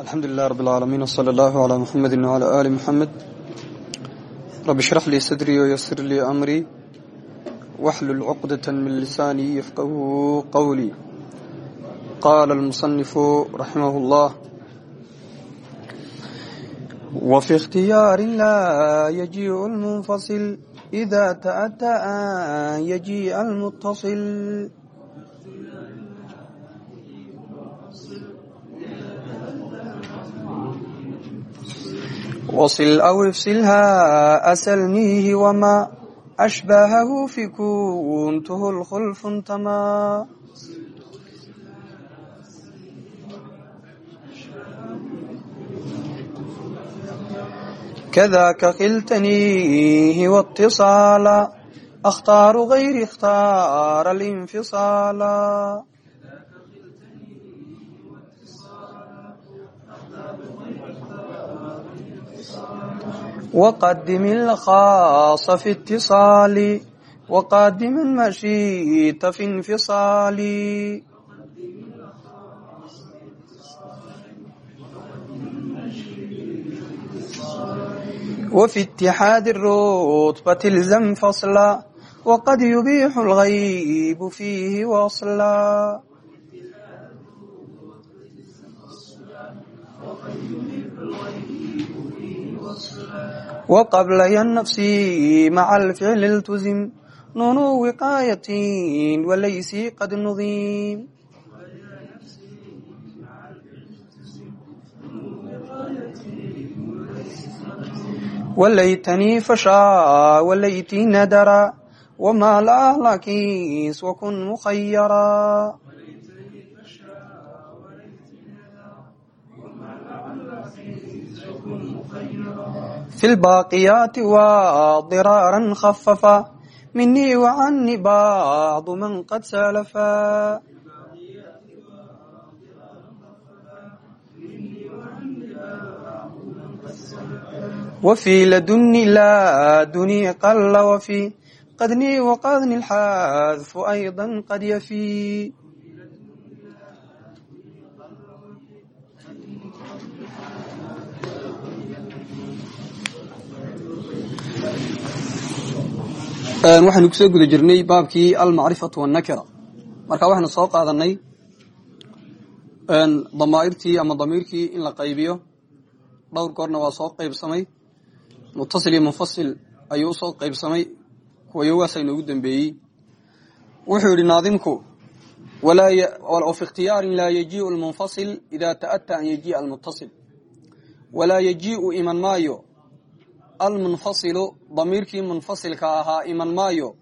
alxamdu lilah rab اlcaalamiin wslى اllahu عlى muxamedi wعlى ali muxamed rabi shrax lii sadrii wyasir lii amrii waxlul cuqdaة min lisaanii yafqahu qowlii qaala اlmusanifu raximah اllah wfi اkhtiyaari laa yajiiء اlmunfasil إida taأtى an yajiiء اlmutaصil وصل أو افصلها أسلنيه وما أشباهه في كنته الخلف انتما كذاك خلتنيه واتصالا أختار غير اختار الانفصالا وقدم الخاص في اتصال وقدم المشيت في انفصال وفي اتحاد الرتبة الزم فصلا وقد يبيح الغيب فيه وصلا وقبل النفس مع الفعل التزم نون وقاية وليس قد نظيم وليتني فشا وليتي ندرا وما لا لكيس وكن مخيرا في الباقيات وضرارا خففا مني وعني بعض من قد سلفا وفي لدني لا دني قل وفي قدني وقدني الحذف أيضا قد يفي waxaynu ku soo guda jirnay baabkii almacrifatu wannakira marka waxaynu soo qaadanay damaairtii ama damiirkii in la qaybiyo dhowr goorna waa soo qaybsamay. Mutasil iyo munfasil ayuu u soo qaybsamay kuwayogaasa inoogu dambeeyey. Wuxuu yidhi naadimku fi ikhtiyaarin laa yajiiu lmunfasil ida ta'ata an yajiia almutasil walaa yajiiu iman maayo almunfasilu damiirkii munfasilka ahaa iman maayo.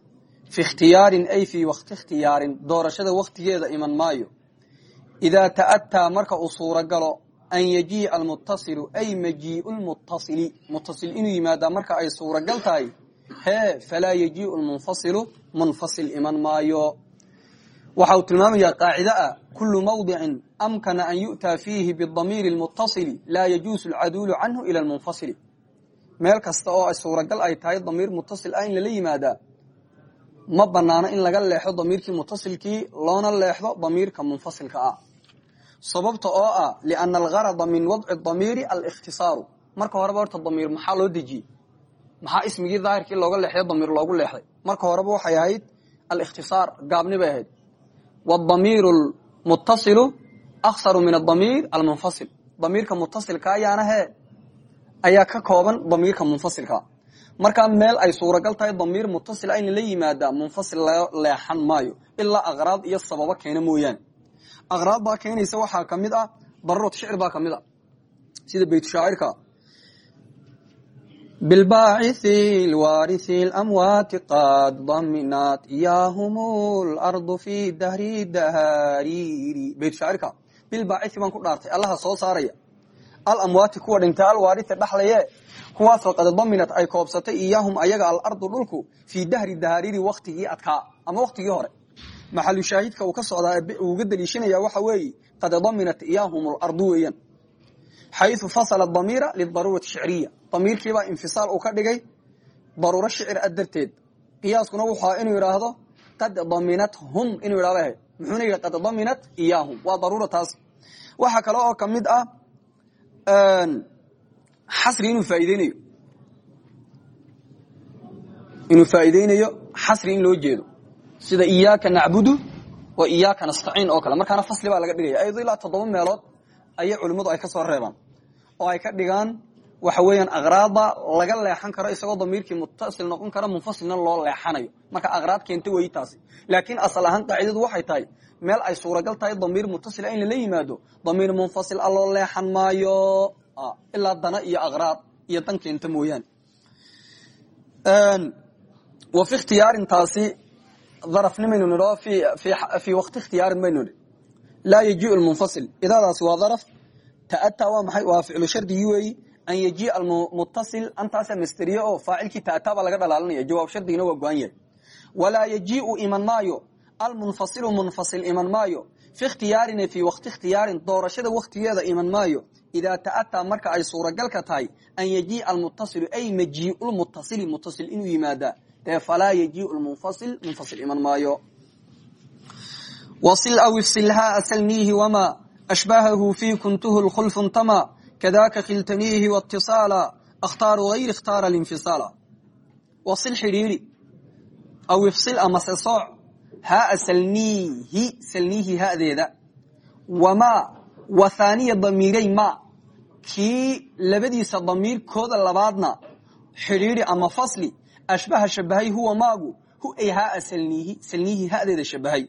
Fi ikhtiyaarin ay fii wakti ikhtiyaarin doorashada waktigeeda iman maayo. Idaa ta'ataa marka uu suuragalo an yajiica almutasilu ay majiiu lmutasili mutasil inuu yimaadaa marka ay suuragal tahay hee falaa yajiiu lmunfasilu munfasil iman maayo. Waxa uu tilmaamayaa qaacide ah kulu mawdicin amkana an yu'taa fiihi bidamiiri lmutasili laa yajuusu alcaduulu canhu ila lmunfasili meel kasta oo suuragal ay tahay damiir mutasil ah in lala yimaadaa ma banaano in laga leexdo damiirkii mutasilkii loona leexdo damiirka munfasilka ah. Sababta oo ah liana algarada min wadci damiiri alikhtisaaru. Marka horeba horta damiir maxaa loo dejiyey maxaa ismigii daahirkii looga leexday damiir loogu leexday? Marka horeba waxay ahayd alikhtisaar gaabni bay ahayd. Wadamiiru lmutasilu aksaru min adamiir almunfasil. Damiirka mutasilka ayaana hee ayaa ka kooban damiirka munfasilka. Markaa meel ay suuragal tahay damiir mutasila in lala yimaadaa munfasil leexan maayo ilaa aqraad iyo sababo keena mooyaane aqraad baa keenaysa waxaa ka mid ah darurat shicr baa ka mid a sida beytushaacirka bilbaacithi lwaarithi lamwaati qad daminat iyaahum lardu fi dahri dahaariiri beytushaacirka bilbaacithi baan ku dhaartay allaha soo saaraya alamwaati kuwa dhintay alwaarita dhaxlaye. Kuwaasoo qad daminat ay koobsatay iyaahum ayaga alardu dhulku fii dahri dahaariiri waktigii adkaa ama waktigii hore. Maxalu shaahidka uu ka socdaa uuga daliishanaya waxa weeye qad daminat iyaahum lardu weeyaan. Xayu fasala damiira lidaruurati shicriya. Damiirkiibaa infisaal uu ka dhigay daruuro shicir a darteed. Qiyaaskuna wuxua inuu idhaahdo qad daminat hum inuu idhahdo muxuuna yidhi qad daminat iyaahum. Waa daruura taas. Kale oo ka mid ah xasri inuu faaideynayo inuu faa'iideynayo xasri in loo jeedo. Sida iyaaka nacbudu wa iyaaka nastaciin oo kale. Markaana fasli baa laga dhigaya. Ayado ilaa toddoba meelood ayay culimmadu ay ka soo reebaan. Oo ay ka dhigaan waxa weeyaan aqraada laga leexan karo isagoo damiirkii mutasil noqon kara munfasilna loo leexanayo. Marka aqraad keenta wey taasi. Laakiin asal ahaan qaacidadu waxay tahay meel ay suuragal tahay damiir mutasila in lala yimaado damiir munfasil a loo leexan maayo. Ilaa dana iyo aqraad iyo dan keenta mooyaane. Wa ikhtiyaarin taasi darafnimaynu nidho fii wakti ikhtiyaarin baynu nidhi. Laa yajiu lmunfasil idaadaasi waa daraf. Ta'ataa waa maxay? Waa ficlu shardigii weeyi an yajiia almutasil antaasa masteriye oo faacilkii ta'ataa baa laga dhalaalinaya jawaab shardigina waa go-an yahay walaa yajiiu iman maayo almunfasilu munfasil iman maayo fi ikhtiyaarin fii wakti ikhtiyaarin doorashada waktigeeda iman maayo idaa ta'ataa marka ay suuragalka tahay an yajiia almutasilu ay majiiu lmutasili mutasil inuu yimaadaa dee falaa yajiiu lmunfasil munfasil iman maayo wasil aw ifsilhaa asalniihi wamaa ashbahahu fii kuntuhu lkhulfu ntama kadaka khiltaniihi wاtiصaala akhtaaru hayr ikhtaara linfisaala wasil xidhiiri aw ifsil amase sooc haa salniihi salniihi hadeeda wamaa wathaaniya damiiray ma kii labadiisa damiirkooda labaadna xidhiiri ama fasli ashbaha shabahay huwa maagu hu ay haa salniihi salniihi hadeeda shabahay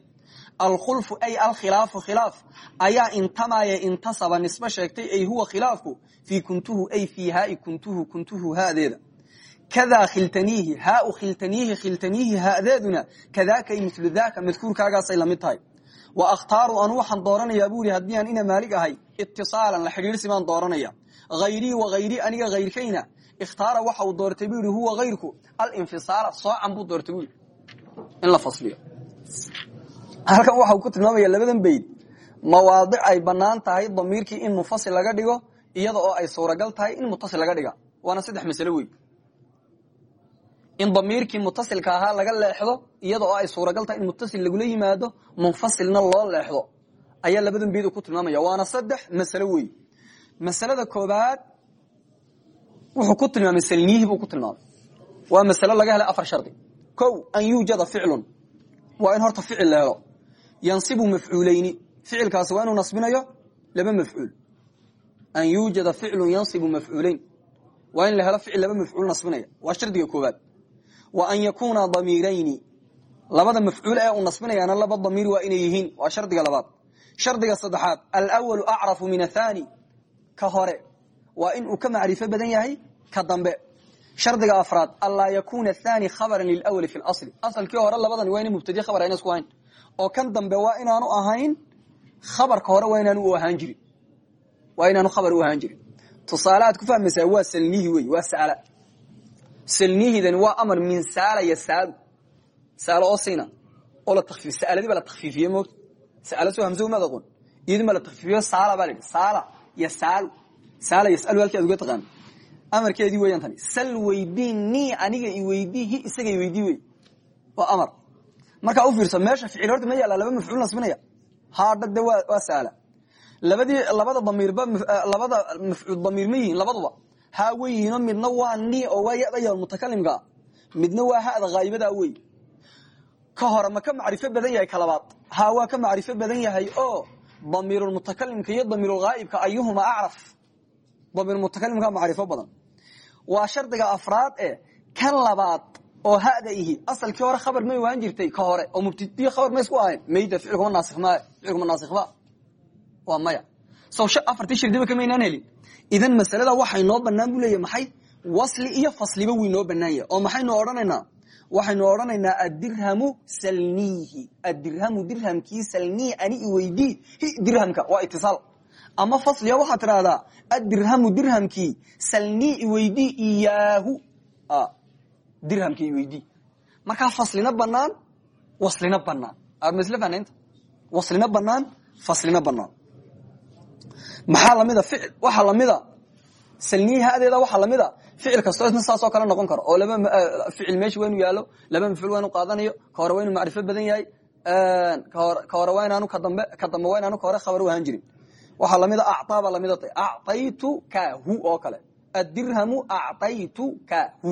alkhulfu ay alkhilaafu khilaaf. Ayaa intamaya intasaba nisbe sheegtay ay huwa khilaafku. Fii kuntuhu ay fii haai kuntuhu kuntuhu haadeeda. Kadaa khiltaniihi haau khiltaniihi khiltaniihi haadeeduna kadaaka ay milu daaka madkuurkaagaasay la mid tahay. Wa akhtaaru anu waxaan dooranayaa buu yidhi haddii aan ina maalig ahay itisaalan la xidhiirsi baan dooranaya. Hayrii wa hayrii aniga hayrkayna ikhtaara waxa uu doortay buu yidhi huwa hayrku alinfisaala soocan buu doortay buu yidhi. In la fasliyo halkan waxa uu ku tilmaamaya labadan bayd mawaadic ay bannaan tahay damiirkii in munfasil laga dhigo iyada ay suuragal tahay in mutasil laga dhiga. Waana saddex masalo wey in damiirkii mutasilka ahaa laga leexdo iyada ay suuragal tahay in mutasil lagula yimaado munfasilna loo leexdo. Ayaa labadan bayd ku tilmaamaya. Waana saddex masalo wey masalada koobaad wuxuu ku tilmaamay salniihi buu ku tilmaamay. Waa masalo laga helay afar shardi. Ko an yuujada ficlun. Waa in horta ficil la yansibu mafcuulayni ficilkaasi waa inuu nasbinayo laba mafcuul an yuujada ficlu yansibu mafcuulayn waa in la helo ficil laba mafcuul nasbinaya. Waa shardiga koobaad wa an yakuuna damiirayni labada mafcuul ee uu nasbinayaana laba damiir waa inay yihiin. Waa shardiga labaad. Shardiga saddexaad alwalu acrafu min athani ka hore waa in uu ka macrifo badan yahay ka dambe. Shardiga afraad anlaa yakuna oo kan dambe waa inaanu ahayn khabarka hore waa inaanu u ahaan jirin. Waa inaanu khabar u ahaan jirin. Tusaale aad ku fahmaysaa waa salnihi wey waa saala. Salnihidani waa amar min saala yasaalu saalo oo siina oo la takfiif saaladii baa la takfiifiye moogta. Saala soo hamso maad aqoon. Iyadii baa la takfiifiyo saala baa la yidhi saala yasaalu saala yasalu halkii aad uga taqaan. Amarkeedii weeyaan tani sal weydii ni aniga iweydiihi isaga iweydii wey waa amar markaa u fiirso meesha ficil horta ma yaalla laba mafcuul nasbinaya. Haadhade waa saala. Labadii labada damiirba labada mafcuul damiir ma yihiin labaduba. Haa wey yihiinoo midna waa ni oo waa yada ya mutakalimkaa midna waa hada haa'ibadaa wey ka hore ma ka macrifo badan yahay ka labaad. Haa waa ka macrifo badan yahay oo damiirulmutakalimka iyo damiirulghaa'ibka ayuhuma acraf. Damiir mutakalimka macrifo badan. Waa shardiga afraad ee kan labaad oo hada ihi asalkii hore khabar may ahaan jirtay ka hore oo mubtadiy khabar ma isku ahayn. Mayda ficilkuma naasikh ma ficilkuma naasikba waa maya. Saw afartii shirdiba kamaynaan helin. Idan masalada waxay noo banaan bu leeyahy maxay wasli iyo fasliba way noo banaan yahay. Oo maxaynu odhanaynaa? Waxaynu odhanaynaa adirhamu salniihi adirhamu dirhamkii salniihi ani iweydii hi dirhamka waa itisaal ama fasliga waxaad tidhaahdaa adirhamu dirhamkii salnii iweydii iyaahu dirhamkii iweydii markaa faslina banaan waslina banaan masl fanaynta waslina banaan faslina banaan maxaa lamida ficil lamida salniyi hadeeda waxaa lamida ficil kastoo isna saasoo kale noqon karo. Oo laba ficil meesha waa inu yaalo laba mafcuul waa inu qaadanayo ka hore macrifo badan yahay ka hore waa inaanu kadambe ka dambe waa inaanu ka hore khabar u ahaan jirin. Waxaa lamida acطaaba lamida acaytukahu oo kale. Adirhamu acaytukahu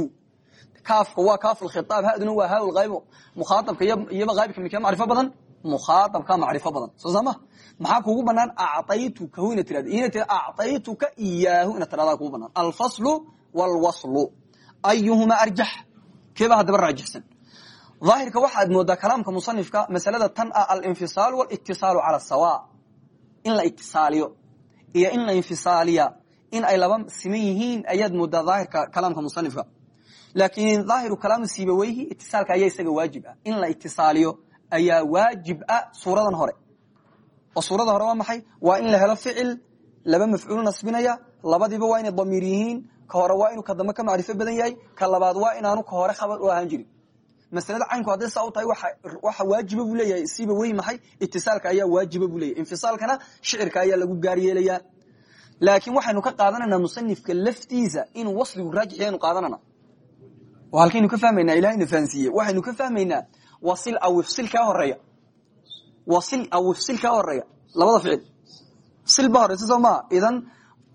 kaafka waa kaaf khiaab haduna waa haa aybo mukhaaabka iyoba aybka mikee macrifo badan? Mukhaaabka macrifo badan. Soo sama maxaa kugu banaan acaytukahu ina tirad ina tir acaytuka iyaahu. Ina tiradaa kugu banaan alfaslu wاlwaslu ayuhuma arjax keebaa haddaba raajixsan. Aahirka waxaad moodaa kalaamka musanifka masalada tan ah alinfisaal wاlitisaalu cala sawa in la itisaaliyo iyo in la infisaaliya in ay laba siman yihiin ayaad moodaa daahirka kalaamka musanifka laakiin daahiru kalaam sibaweyhi itisaalka ayaa isaga waajib ah. In la itisaaliyo ayaa waajib ah suuradan hore. Oo suurada hore waa maxay? Waa in la helo ficil laba mafcuul nasbinaya labadiiba waa inay damiir yihiin ka hore waa inuu kadambe ka macrifo badan yahay ka labaad waa inaanu ka hore khabar u ahaan jirin. Maslada caynku hadday saa u tahay waxa waajiba buu leeyahay siba wey maxay? Itisaalka ayaa waajiba buu leyahy infisaalkana shicirka ayaa lagu gaar yeelayaa. Laakiin waxaynu ka qaadanayna musanifka laftiisa inuu wasligu raajix yaynu qaadanana oo halkaynu ka fahmaynaa ilahayna fahansiiye waxaynu ka fahmaynaa wasil aw ifsil kaa horreeya wasil aw ifsil kaa horreeya labada ficil. Sil ba horeysa soo maa idan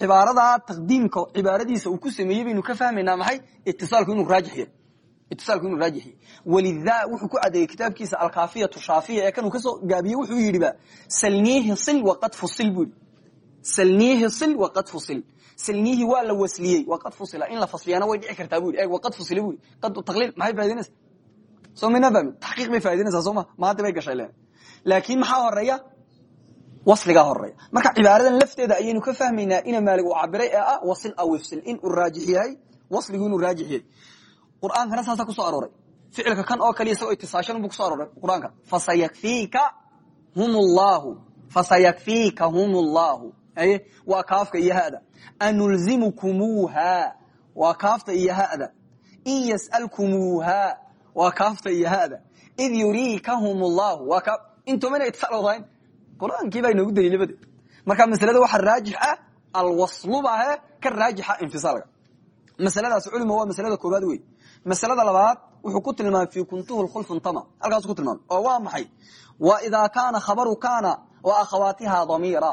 cibaaradaa taqdiimka cibaaradiisa uu ku sameeyey baynu ka fahmaynaa maxay? Itisaalku inuu raajix yahay. Itisaalku inuu raajix yahay. Walida wuxuu ku cadeeyey kitaabkiisa alkaafiyatu shaafiya. Ee kanuu ka soo gaabiye wuxuu yidhiba salniihi sil waqad fusil buu yidhi. Sil waqad fusil salniihi waa la wasliyey. Waqad fusila. In la fasliyana way dhici kartaa bu yidhi. Eeg waqad fusila bu yidhi. Qad taqliil maxay faa'idaynaysa soo mayna fahmin taxqiiq bay faa'idaynaysaa soo ma? Maanta bay gashay laakiin maxaa horreeya wasligaa horreeya marka cibaaradan lafteeda ayaynu ka fahmaynaa ina maalig uu cabiray ee ah wasil aw ifsil. In uu raajix wasligu inuu raajix yahay. Qur'aankana saasa ku soo arooray. Ficilka kan oo kaliya isagoo itisaashan bu kuso arooray qur'aanka. Fasayakfiika hum llahu aye waa kaafka iyo hada. Anulzimukumuuha waa kaafta iyo hada. In yas'alkumuuha waa kaafta iyo hada. Id yuriikahum llahu intumana itisaal wadayn qur'aankii baa inoogu daliilay badeed marka maslada waxaa raajix ah alwaslubahe ka raajixa infisaalka. Masaladaas culima waa masalada koobaad wey masalada labaad wuxuu ku tilmaamay fi kuntuhu khulfun tama halkaasu ku tilmaamay. Oo waa maxay? Wa idaa kaana khabaru kaana wa akhawaatiha damiira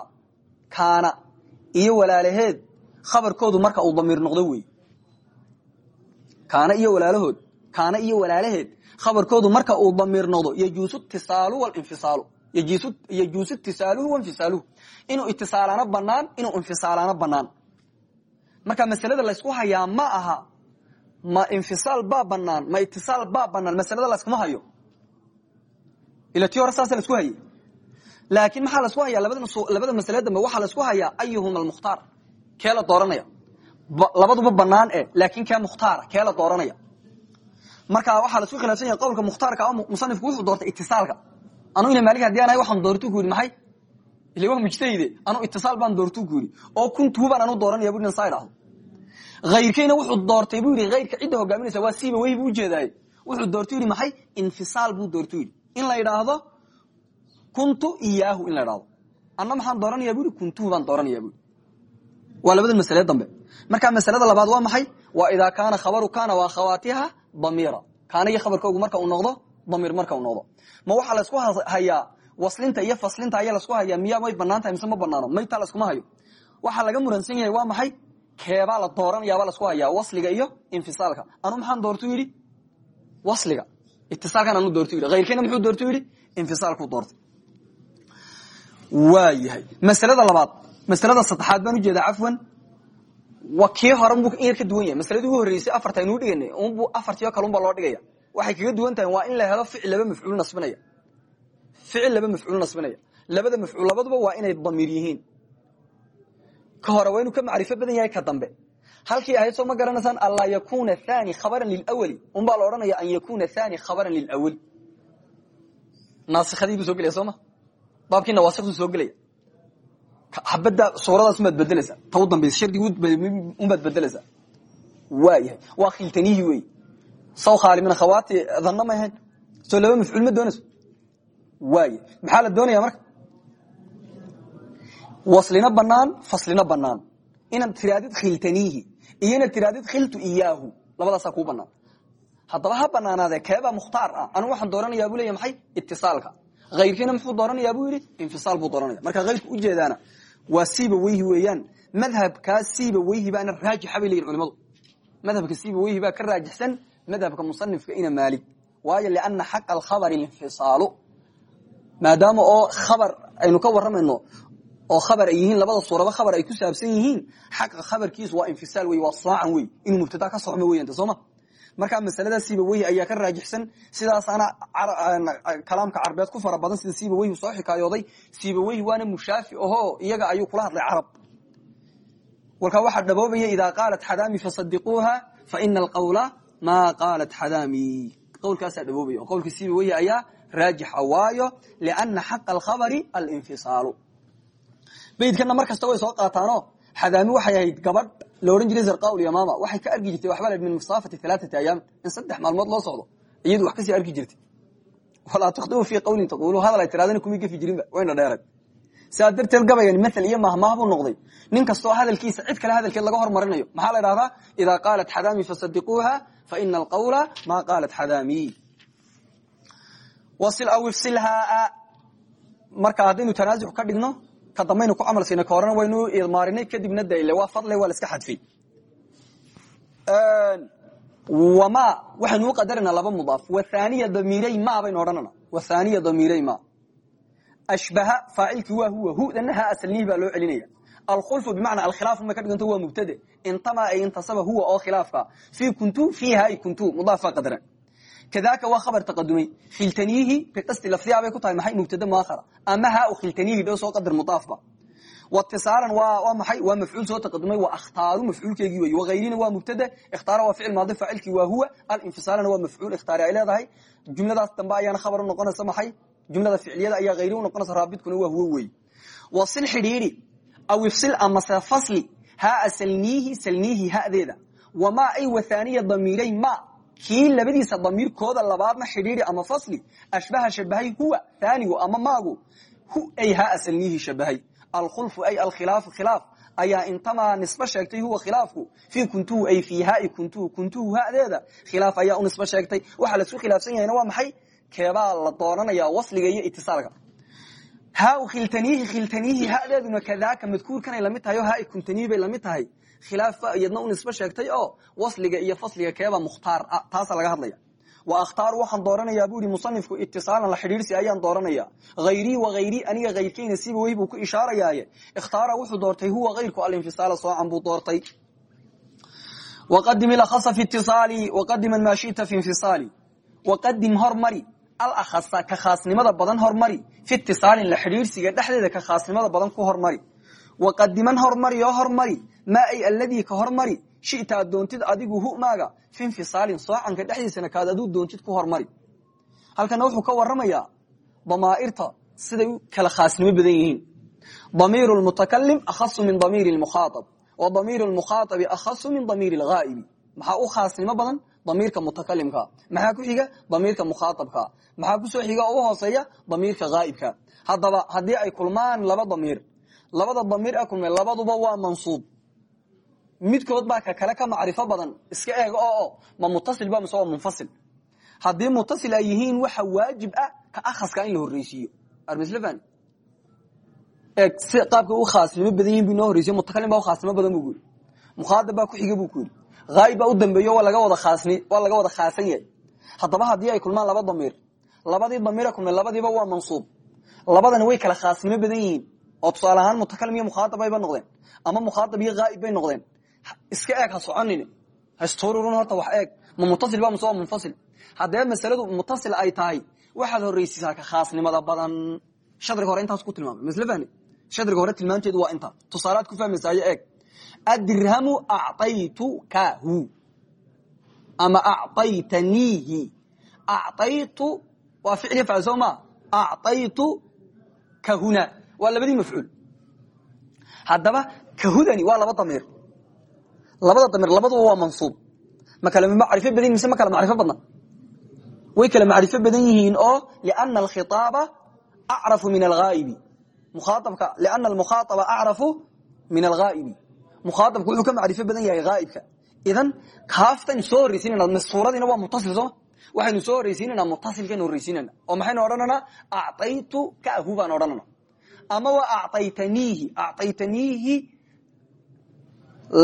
kaana iyo walaalaheed khabarkoodu marka uu damiir noqdo wey kaana iyo walaalahood kaana iyo walaalaheed khabarkoodu marka uu damiir noqdo yajuusu tisaalu walinfisaalu yajuusu itisaaluhu wainfisaaluhu inuu itisaalana banaan inuu infisaalana banaan marka masalada laysku hayaa ma aha ma infisaal baa banaan ma itisaal baa banaan masalada layskuma hayo. Ila ti hore saasa la isku hayay laakiin maxaa lasku hayaa? Labada masale dambe waxaa la isku hayaa ayuhuma almukhtaar. Kee la dooranaya? Labaduba banaan e laakin kee mukhtaara? Kee dooranaya? Marka waxaa la isku khilaafsan yahay qowlka mukhtaarka musanifku wuxuu doortay itisaalka. Anu ina maali haddii anahay waxaan doortu ku maxay? Ile waa mujtahide anu itisaal baan doortu ku oo kuntuu baan anu dooranaya bu saa idhahdo hayrkeyna wuxuu doortay bu yidhi hayrka cidda waa siiba wey buu ujeedaaye wuxuu doortu maxay? Infisaal buu doortu in la idhaahdo kuntu iyaahu in la idhahdo anna maxaan dooranaya bu yidhi kuntuhu baan dooranaya bu yidhi. Waa labada masale dambe. Marka masalada labaad waa maxay? Waa idaa kaana khabaru kaana wa akhawaatiha damiira. Kaana iyo khabarkoogu marka uu noqdo damiir marka uu noqdo. Ma waxaa laysku hayaa waslinta iyo faslinta ayaa lasku hayaa? Miya may bannaan tahay ma banaano maytaa laskuma hayo. Waxaa laga muransan yahay waa maxay? Keebaa la dooranayaabaa lasku hayaa wasliga iyo infisaalka. Anu maxaan doortu yidhi? Wasliga. Itisaalkan anu doortu yidhi. Hayrkeena muxuu doortu yidhi? Infisaalkuu doortay waa yahay masalada labaad masalada saddexaad baan u jeedaa cafwan. Wa kii hore in yar ka duwan yahay. Masaladii ugu horreysay afarta aynuu dhiganay unbu afartiyo kalunbaa loo dhigaya. Waxay kaga duwan tahay waa in la helo ficil laba mafcuul nasbinaya ficil laba mafcuul nasbinaya labada mafcuul labaduba waa inay damiir yihiin. Ka hore waa inuu ka macrifo badan yahay ka dambe. Halkii ahayd soo ma garanaysaan anlaa yakuna thani khabaran lilawali unbaa la odhanaya an yakuna thani khabaran lilawali naasikadii buu soo gelaya soo ma baabkii nawaasikdu soo gelaya xabadda suuradaas umaad bedeleysaa ta u dambaysa shardigu unbaad bedeleysaa waa yahay waa khiltanihi wey saw khaali min akhawaati dhanna ma ahayn. Soo laba mafcuul ma doonayso? Waaya maxaa la doonaya marka? Waslina banaan faslina banaan inaad tiraadid khiltaniihi iyo inaad khiltu iyaahu. Labadaasaa kuu banaan haddaba ha banaanaadee keebaa mukhtaar ah? Anigu waxaan dooranayaa buu leya maxay hayrkiina muxuu dooranayaa buu yidhi infisaal buu dooranaya marka hayrku ujeedaana waa siiba weyhi weeyaan. Madhabkaa siiba weyhi baana raajixa bay leyihin culimadu madhabka siiba weyhi baa ka raajixsan madhabka musanifka ina maalig waayo liana xaqa alkhabari linfisaalu maadaama oo khabar aynu ka waramayno oo khabar ay yihiin labada suuraba khabar ay ku saabsan yihiin xaqa khabarkiisu waa infisaal wey waa soocan wey inuu mubtada ka socmo weyan sooma markaa masalada siiba weyhi ayaa ka raajixsan sidaasaana kalaamka carbeed ku fara badan sida siiba weyhi soo xikaayooday siiba weyhi waana mushaafi aho iyaga ayuu kula hadlay carab. Walkaa waxaa dhaboobaya idaa qaalat xadaami fasadiquuha faina alqawla maa qaalat xadaami. Qowlkaasaa dhaboobaya oo qowlka siiba weyhi ayaa raajixa waayo liana xaqa alkhabari alinfisaalu. Beydkana mar kasta way soo qaataano xadaami waxay ahayd gabadh la odhan jiray zarqaul yamaama waxay ka arki jirtay waxba la min masaafati alaaati ayaam in saddex maalmood loo socdo. Iyadu wax ka sii arki jirtay. Walaa tukhdiu fii qawlin taqulu hadal ay tiraadana kumay gefi jirinba wayna dheereen sidaa darteed gabayan maal iyo mahmaah buu noqday. Nin kastoo hadalkiisa cid kale hadalkeed laga hormarinayo. Maxaa la dhahdaa idaa qaalat xadaami fasadiquuha faina alqawla maa qaalat xadaami. Wasil aw ifsilhaa. Marka haddaynu tanaasuc ka dhigno ka dambaynu ku camal siina ka horena waynu idmaarinay kadibna dayle waa fadle waa la iska xadfay. Wama waxaynu u qadarana laba mudaaf. Wathaniya damiirey ma baynu odhanana. Wathaniya damiirey ma. Ashbaha faacilkii waa huwa hudana ha asalnihi baa loo celinaya. Alkhulfu bimacna alkhilaafu may ka dhiganto waa mubtade. Intama ay intasaba huwa oo khilaafka. Fii kuntu fiiha ay kuntu mudaafa qadaran kadaka waa khabar taqadumay khiltaniihi biqasdi lafdiya bay ku tahay maxay mubtada muakhara ama ha u khiltaniihi dhow soo qadar mudaafba watisaalan waa maxay waa mafcuul soo taqadumay wa akhtaaru mafcuulkeegii wey wagayrina waa mubtada ikhtaara waa ficil maadi faacilkii waa huwa alinfisaalana waa mafcuul ikhtaari ay leedahay jumladaas dambe ayaana khabar u noqonaysa maxay jumlada ficliyada ayaa hayri u noqonaysa raabidkuna waa huwo wey wasil xidhiidhi aw ifsil amase fasli haa salniihi salniihi hadeeda wamaa ay wathaniya damiiray ma kii labadiisa damiirkooda labaadna xidhiidi ama fasli ashbaha shabahay huwa aanigu ama maagu ay ha asalniihi shabahay alkhulfu ay alkhilaafu khilaaf ayaa intamaa nisbe sheegtay huwa khilaafku. Fii kuntuhu ay fii haai kuntuhu kuntuhu hadeeda khilaaf ayaa u nisbe sheegtay. Waxaa la isku khilaafsan yahayna waa maxay? Keebaa la doonanaya wasliga iyo itisaalka. Ha khiltaniihi khiltaniihi hadeeduna kadaaka madkuurkanay la mid tahay o ha bay la mid tahay khilaaf iyadna u nisbe sheegtay oo wasliga iyo fasliga keeba mukhtaar taasa laga hadlaya wa akhtaaru waxaan dooranayaa bu ihi musanifku la xidhiirsi ayaan dooranaya hayrii wahayrii aniga hayrkeyna siba wey buu ku ishaarayaaye ikhtaara wuxuu doortay huwa hayrku alinfisaala soocan buu doortay waqadim ilahasa fi itisaali waqadiman maa shita fi infisaali waqadim hormari alahasa ka khaasnimada badan hormari fi itisaalin la xidhiirsiga dhexdeeda ka khaasnimada badan ku hormari waqadiman hormari oo hormari maa ay alladii ka hormari shita ad doontid adigu humaaga fi infisaalin soocanka dhexdiisana kaad aduu doontid ku hormari. Halkana wuxuu ka waramayaa damaairta siday kala khaasnimo badan yihiin. Damiir mutakalim akhasu min damiir mukhaaab wa damiir mukhaabi akhasu min damiir haa'ibi maxaa u khaasnimo badan? Damiirka mutakalimka maxaa ku xiga? Damiirka mukhaaabka maxaa ku soo xiga oo hooseeya? Damiirka haa'ibka haddaba haddii ay kulmaan laba damiir labada damiir a kulme labaduba waa mansuub midkood baa ka kale ka macrifo badan iska eeg oo ma mutasil ba mise munfasil. Haddii mutasil ay yihiin waxa waajib ah ka akhaska in la horreysiiyo. Armslfan eeg si qaabka u badan yihiin bu mutakalim baa ukhaasnimo badan bu ku mukhaadab ku xiga bu ku yidhi haayib u dambeeyo waa laga wada khaasni waa laga wada khaasan yahay. Haddaba haddii ay kulmaan laba damiir labadii damiira kulme labadiiba waa mansuub. Labadani way kala khaasnimo badan yihiin. Oo tusaale ahaan mutakalim iyo mukhaaab bayba noqdeen. Ama mukhaaab iyo haa'ib bay noqdeen iska eeg ha soconin. Hastuururun horta wax eeg. Ma mutasil ba waa munfasil. Haddee masaladu mutasil ay tahay waxaad horreysiisaa ka khaasnimada badan. Shadriga hore intaas ku tilmaamay masle shadriga hore tilmaanteedu waa intaa tusaalaad ku fahmaysaayo eeg. Adirhamu acaytukahu ama acaytaniihi acaytu waa ficliya faal soo ma? Acaytu kahuna waa labadii mafcuul. Haddaba kahudani waa laba damiir labada damiir labaduba waa mansuub. Ma kale macrifo badan mise ma kale macrifo badna? Way kale macrifo badan yihiin oo liana alkhiaaba acrafu min alghaa'ibi. Mukhaaabka liana almukhaataba acrafu min alghaa'ibi. Mukhaaabku wuxuu ka macrifo badan yahay haa'ibka idan kaaftan soo horreysiinana suuradiina waa mutasil sooma waxaynu soo horreysiinana mutasilkan horreysiinana oo maxaynu odhanana acaytu kahu baan odhanana. Ama waa acaytaniihi acaytaniihi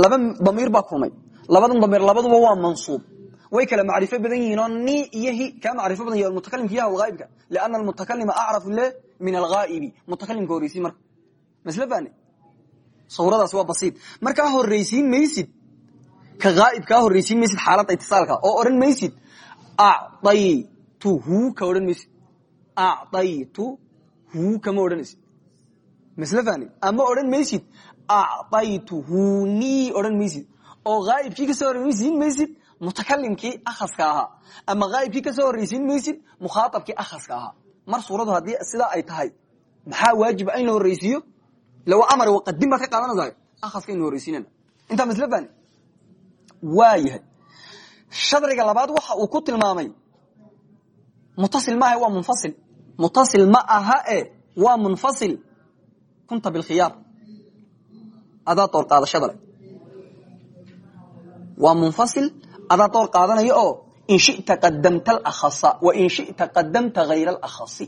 laba damiir baa kulmay. Labadan damiir labaduba waa mansuub. Way kala macrifo badan yihiin oo ni iyo hi. Kaa macrifo badan yahi mutakalimka yaha alghaa'ibka liana almutakalima acrafu le min alghaa'ibi mutakalimka horreysiin marka. Masle fahne sawradaas waa basiid. Markaa horreysiin maysid. Ka haa'ib kaa horreysiin maysid xaaladda itisaalka. Oo odhan maysid acaytuhu ka odhan maysid. Acaytuhu kama odhanaysid. Masle fahne ama odhan maysid acaytuhuni odhan maysid oo haa'ibkii ka soo horreysiin maysid mutakalimkii akhaska ahaa ama haa'ibkii ka soo horreysiin maysid mukhaaabkii akhaska ahaa mar suuradu haddii sidaa ay tahay maxaa waajiba in la horreysiiyo ila waa amar waqadim baad ka qaadanaysaa akhaska inu horreysiinana intaa masle fahne waa yahay shadriga labaad waxa uu ku tilmaamay mutasil maaha waa munfasil mutasil ma aha e waa munfasil kunta bilkhiyaar adaa door qaadashada le waa munfasil adaa door qaadanaya oo in shita qadamta alahasa wa in shita qadamta hayra alakhasi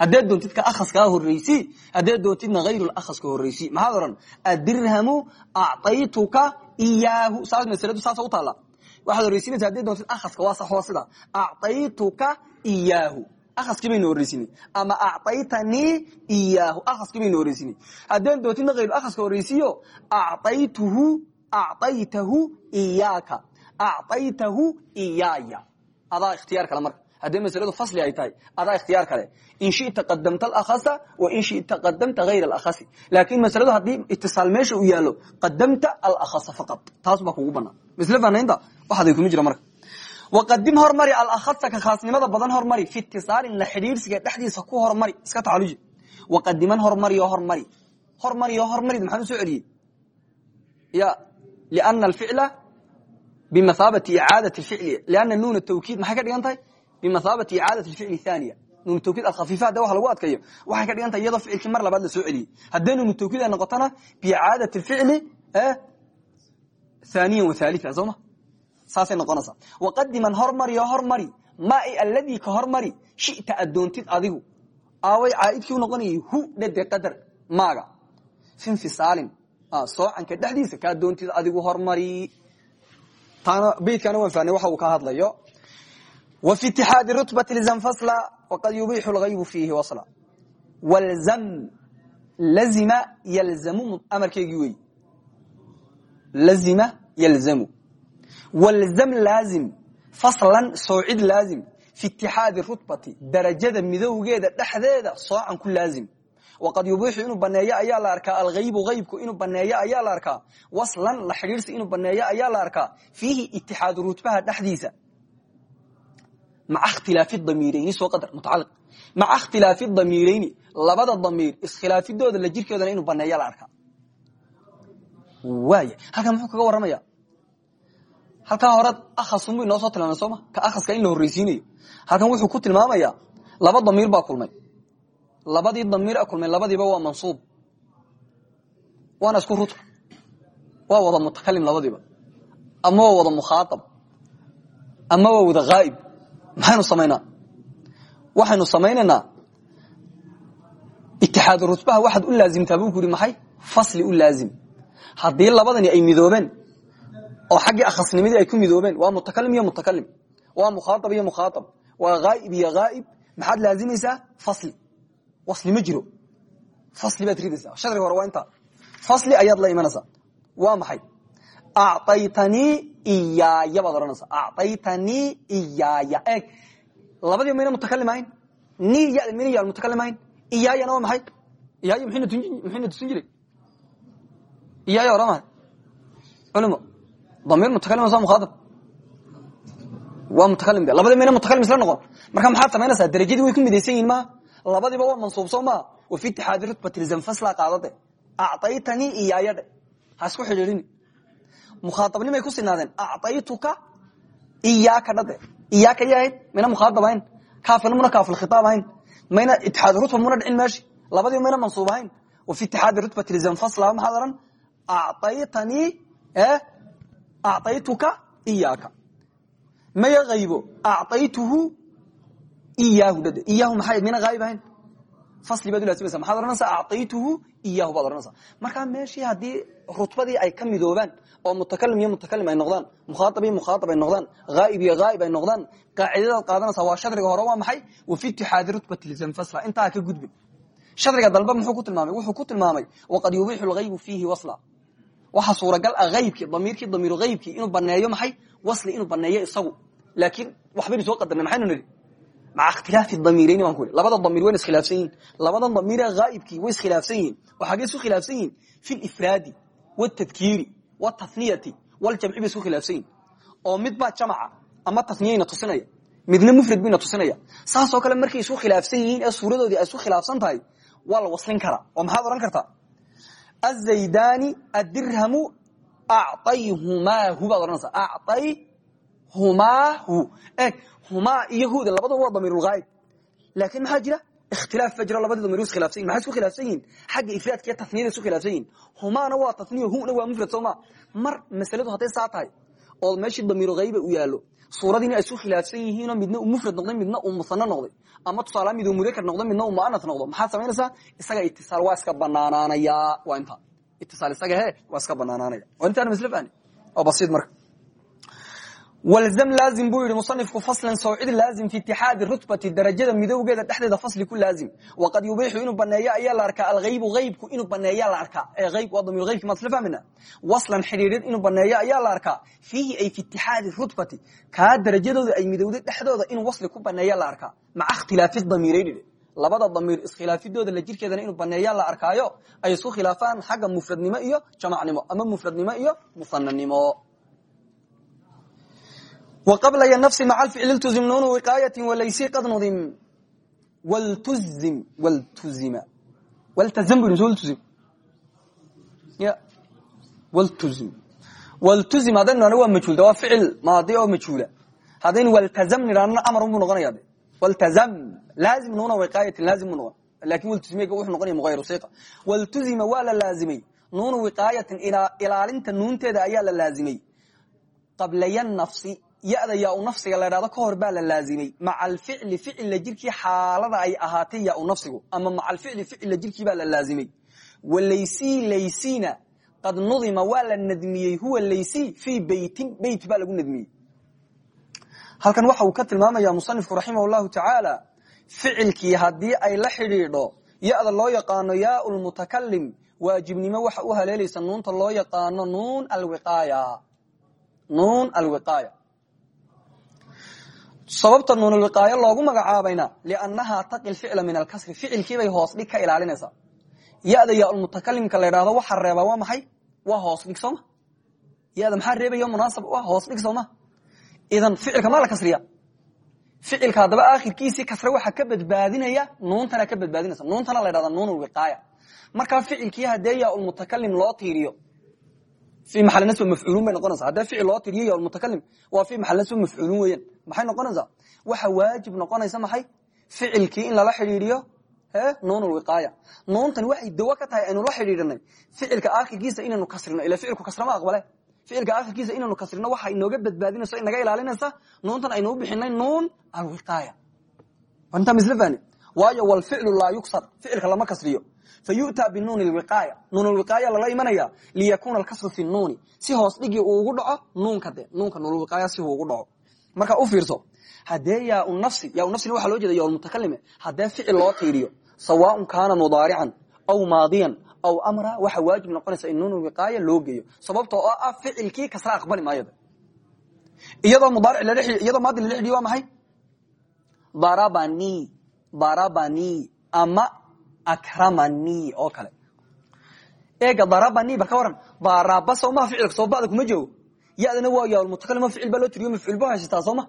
haddaad doontid ka akhaskaa horreysi haddaad doontidna hayru lakhaska horreysi. Maxaad odhan adirhamu acaytuka iyaahu. Saas masladu saasa u taalla. Waxaad horreysinaysa haddaad doontid akhaska waa sax waa sida. Acaytuka iyaahu akhaskii baynu horreysinay ama acaytanii iyaahu horreysinay haddaan doontidna hayru akhaska horreysiyo acaytuhu acaytahu iyaaka acaytahu iyaaya adaa ikhtiyaar kale marka haddii masladu fasli ay tahay adaa ikhtiyaar kale in shita qadamta alahasa wa in shita qadamta hayra alahasi laakin masladu haddii itisaal meesha uu yaalo qadamta alahasa faqad taas baa kugu banaan masle fanaynta waxaday kuma jira marka waqadim hormari alahasa ka khaasnimada badan hormari fi la xidhiirsiga dhexdiisa ku hormari iska tacaluji waqadiman hormari oo hormari hormari oo hormarid maxaan u soo celiyey ya lina alficla bimathaabati icaadati ficli liana nuun tawkiid maxay ka dhigan tahay bimathaabati icaadati thaniya nuun tawkiid alkhafiifa hadda lagu adkayo waxay ka dhigan tahay iyadoo mar labaad la soo celiyey haddee nuun tawkiid ay noqotona biicaadati ficli thaniyan wa thalitha soo saasay noqonaysaa. Waqadiman hormari oo hormari mai alladii ka hormari shita adoontid adigu. Aaway caaidkii u noqonayay hu dhade qadar maaga. Fi infisaalin soocanka dhexdiisa kaa doontid adigu hormari. Taana beydkana waan fahnay waxa uu ka hadlayo. Wa fi itixaadi rutbati lzam fasla waqad yubixu lgaybu fiihi wasla. Walzam lazima yalzamu amarkeygii wey lazima yalzamu walzam laazim faslan soocid laazim fi itixaadi rutbati darajada midowgeeda dhexdeeda soocan ku laazim waqad yubiixu inuu baneeyo ayaa la arkaa alghaybu haybku inuu baneeyo ayaa la arkaa waslan la xidhiirsi inuu baneeyo ayaa la arkaa fiihi itixaadu rutbaha dhexdiisa maca ikhtilaafi damiireyni soo qadar mutacaliq maca ikhtilaafi damiireyni labada damiir iskhilaafidooda la jirkeedana inuu baneeyo la arkaa waaya halkan muxuu halkaa hore akhasunbu inoo soo tilmaamay sooma ka akhaska in la horreysiinayo. Halkan wuxuu ku tilmaamayaa laba damiir baa kulmay. Labadii damiir kulmay labadiiba waa mansuub. Waana isku rutba waa wada mutakalim labadiiba. Ama waa wada mukhaaab ama waa wada haa'ib maxaynu samaynaa? Waxaynu samaynaynaa itixaadu rutbaha waxaad u laazimtaa buu ku maxay? Fasli u laazim. Haddii labadani ay midoobeen oo xaggii akhasnimadii ay ku midoobeen. Waa mutakalim iyo mutakalim waa mukhaaab iyo mukhaaab waa haa'ib iyo haa'ib maxaad laazimaysaa fasli. Wasli ma jiro. Fasli baad ridaysaa shadriga hore waa la imanaysaa. Waa maxay? Acaytanii iyaaya baad odhanaysaa acaytanii iyaaya labadii mayna mutakalim ahayn? Ni ya mina yaal mutakalim ahayn? Iyaayana waa maxay? Iyaaya muxuyna tusin culimo damiir mutakalim soo mukhaatab waa mutakalim de labadii mayna mutakalim isla noqon. Marka maxaad samaynaysaa darajadii way ku midaysan yihiin maa? Labadiiba waa mansuub soo maa? Wa fi itixaadi rutbati lzanfasla qaadade acaytanii iyaayadhe ha isku xidhiidhini mukhaaabnimay ku sinaadeen. Acaytuka iyaaka dhade iyaaka ya ahayd. Mayna mukhaaab ahayn. Kaafina muna kaafilkhitaab ahayn. Mayna itixaad rutba muna dhicin meeshi. Labadiiba mayna mansuub ahayn. Wa fi itixaadi rutbati lzanfasla maxaad odhan acaytanii acaytuka iyaaka maya ahayn fasli baad ulaazimaysa maxaad ohanaysaa acaytuhu iyahu baad ohanaysaa markaa meeshii haddii rutbadii ay ka midoobaan oo mutakalim iyo mutakalim ay noqdaan mukhaaab iyo mukhaaab ay noqdaan haa'ib iyo haa'ib ay noqdaan qaacidadaad qaadanaysaa waa shadriga hore waa maxay wa fi itixaadi rutbati lzam fasla intaa ka gudbin shadriga dalba muxuu ku tilmaamay wuxuu ku tilmaamay waqad yubiixu lghaybu fiihi wasla waxaa suuragal ah aybkii damiirkii damiiru haybkii inuu baneeyo maxay? Wasli inuu baneeyo isagu. Laakiin waxbaynu soo qadarnay maxaynu nidhi? Maca ikhtilaafi damiirayni baan ku labada damiir wayna iskhilaafsan yihiin labada damiire haa'ibkii way iskhilaafsan yihiin. Oo xaggee isku khilaafsan yihiin fi lifraadi wtadkiiri wtaniyati waljamci bay isku khilaafsan yihiin oo mid baa ama taniyayna tusinaya midna mufrad bayna tusinaya. Saasoo kale markay isku khilaafsan ee suuradoodii ay isku khilaafsan tahay waa waslin karaa. Oo maxaad odhan kartaa azaydani adirhamu acayhumaahu baad odhanaysaa acayhumaahu eg humaa iyo huda labadaba waa damiirulghaayib laakin maxaa jira ikhtilaaf ba jiro labadii damir iskhilaafsan yihiin maxay isku khilaafsan yihiin xagga ifraadka iyo taniyada isku khilaafsan yihiin humaana waa mufrad sooma mar masaladu hadday saa tahay oo meeshii damiiru hayba u yaalo suuradiina ay isku khilaafsan yihiinoo midna mufrad noqday midna uu noqday ama tusaala mid uu mudakar noqday midna uu muanas noqdo. Maxaad samaynaysaa isaga itisaal waa iska banaanaanaya waa inta. Itisaal isaga he waa iska banaanaanaya waa intaan fahni oo basiid marka wlzm laazim buu yihi musanifku faslan sawcid laazim fi itixaadi rutbati darajada midowgeeda dhexdeeda fasli ku laazim waqad yubiixu inuu baneeyo ayaa la arkaa alhaybu haybku inuu baneeya la arkaa. Ee ayb waa damiir haybki maad isla fahmina? Waslan xidhiidhin inuu baneeyo ayaa la arkaa. Fiihi ay fi itixaadi rutbati kaa darajadooda ay midowda dhexdooda inuu wasli ku baneeya la arkaa. Maca ikhtilaafi damiirayn labada damiir iskhilaafidooda la jirkeedana inuu baneeya la arkaayo ay isku khilaafaan xagga mufradnimo iyo jamacnimo ama mufradnimo iyo musananimo wqablaya nafsi maca alficli ltusimnuunu wiqaayati walaysi qad nudim. Wltuzim wltuzima waltazam bu so ltuzim ya. Wltuzim wltuzim haddayn nidhahno waa majhuul de waa ficil maadi oo majhuula haddaynu waltazam nidhahnona amarun bu noqonaya de waltazam laazim nuuna wiqaayatin laazim bu noqon laakiin waltuzimeyga wuxu noqonaya mughayru siiqa waltuzima waa la laazimay nuuna wiqaayatin ilaalinta nuunteeda ayaa la laazimay qablaya nafsi yada yaa nafsiga la dhahdo ka hor baa la laazimay. Maca alficli ficilla jirkii xaalada ay ahaatay yaa nafsigu. Ama maca alficli ficilla jirkii baa la laazimay. Walaysi laysina qad nudima waa la nadmiyey huwa laysi fii beytin beyt baa lagu nadmiyey. Halkan waxa uu ka tilmaamaya musanifku raximah tacaala ficilkii haddii ay la xidhiidho yada loo yaqaano yaa lmutakalim waajibnimo waxa u haleelaysa nuunta loo yaqaano nuun alwiqaaya. Nuun alwiqaaya sababta nuunulwiqaayo loogu magacaabayna liannahaa taqi lficla min alkasri ficilkiibay hoos dhig ka ilaalinaysaa. Yada yaa ulmutakalimka la idhahdo waxa reebaa waa maxay? Waa hoos dhig sooma yada maxaa reebaya munaasab? Waa hoos dhig sooma idan ficilka maa la kasriya ficilka haddaba aakhirkiisii kasre waxaa ka badbaadinaya nuuntana ka badbaadinaysa. Nuuntana la dhahda nuunulwiqaaya markaa ficilkii haddee yaa ulmutakalim loo tiiriyo i maal nasb mafcuulun bay noqonaysa haddee ficil loo tiriyo ymutakalim waa fi maal nasb mafcuulun weyan maxay noqonaysaa waxa waajib noqonaysa maxay ficilkii in lala xidhiidiyo nuun wiqaaya nuuntani waxay dawo ka tahay aynu la xidhiidinay ficilka akhirkiisa inaynu kasrino ila ficilku kasrama aqbale ficilka akhirkiisa inaynu kasrino waxa inooga badbaadinayso inaga ilaalinaysa nuuntan aynu u bixinay nuun alwiqaaya intaa misl fani waayo walficlu laa yuksar ficilka lama kasriyo fayu'ta binuun wiqaaya nuun wiqaaya lala imanaya. Liyakuna alkasru fi nuuni si hoos dhigii uu ugu dhaco nuunka nuunwiqaaya si uu ugu dhaco. Marka u fiirso haddee yaa nafsi yaa nafsina waxaa loo jeeda ya mutakalime haddee ficil loo tiiriyo sawaaun kaana mudaarican aw maadiyan aw amra waxa waajib noqonaysa in nuun wiqaaya loo geeyo. Sababtoo oo ah ficilkii kasra aqbali maayo iyadoo maadi xidhiyo waa maxay? Darabani darabani ama akramani oo kale eega darabani ba ka waran daraba soomaa ficilka soo bada kuma joogo yadana waa yaalmutakalimo ficil baa loo tiriyo mafcuul ba haysataa sooma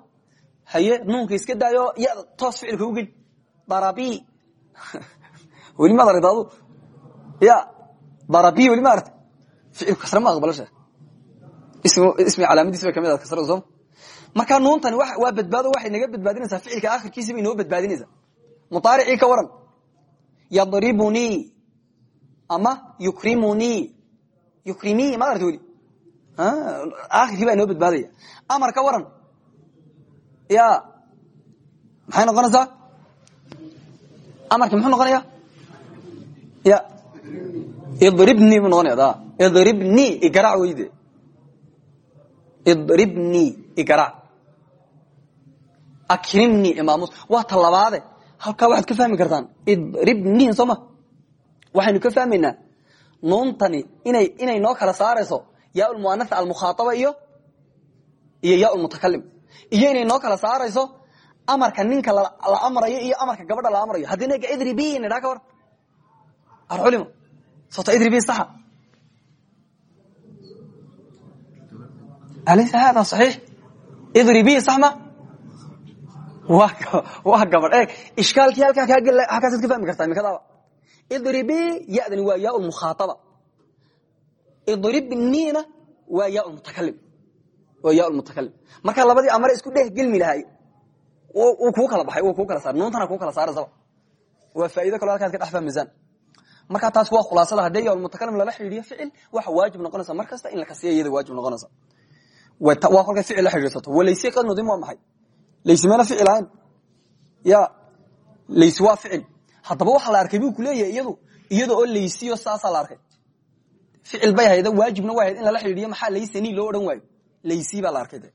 haye nuunka iska daayo yada toos ficilka ugeli darabi weli maad aragta adu ya darabi weli ma aragta ficilku kasra ma aqbalo sheekh ismi calaamadiis bay ka mid ah kasrada sooma markaa nuuntani waa badbaado waxay naga badbaadinaysaa ficilka akhirkiisi bay inoo badbaadinaysaa mudaaricii ka waran yadribunii ama yukrimunii yukrimi ma aragta weli akhirkii baa inoo badbaadaya amar ka waran ya maxay noqonaysaa amarki muxuu noqonaya ya idribni bu noqonaya idribni igarac weyde idribni igarac akrimni imaamus waa talabaade halkaa waxaad ka fahmi kartaan. Idribni sooma waxaynu ka fahmaynaa nuuntani inay inay noo kala saarayso yaa lmuanaa almukhaaaba iyo iyo ya lmutakalim iyo inay noo kala saarayso amarka ninka la amrayo iyo amarka gabadha la amrayo haddii naga idribi nidhaa ka war. Arculimo sota idribi saxa. Alaysa hada saxiix? Idribi sax ma waa gabadh eeg ishkaalkii halkaa halkaasaad ka fahmi kartaa mikadaaba idribi yadani waa yaa mukhaataba idribnina waa yaa mutakalim waa yaa mutakalim marka labadii amare isku dheh gelmi lahay uu kuu kala baxay kuu kala saar. Nuuntana kuu kala saarasaba waa faa'ido kaloo halkaas ka dhex fahmaysaan marka taas waa khulaasada haddii yaa mutakalim lala xidhiidiyo ficil waxa waajib noqonaysa. Mar kasta in la kasiya iyada waajib noqonaysa. Waa kolkay ficil la xidhiidsato walaysi qadnudim waa maxay laysi mana ficil ahayn ya laysi waa ficil haddaba waxa la arkay buu kuleeyahay iyadu iyada oo laysiyo saasaa la arkay ficil bay hayda waajibna way hayd in lala xidhiidiyo maxaa laysani loo odhan waayo laysi baa la arkay de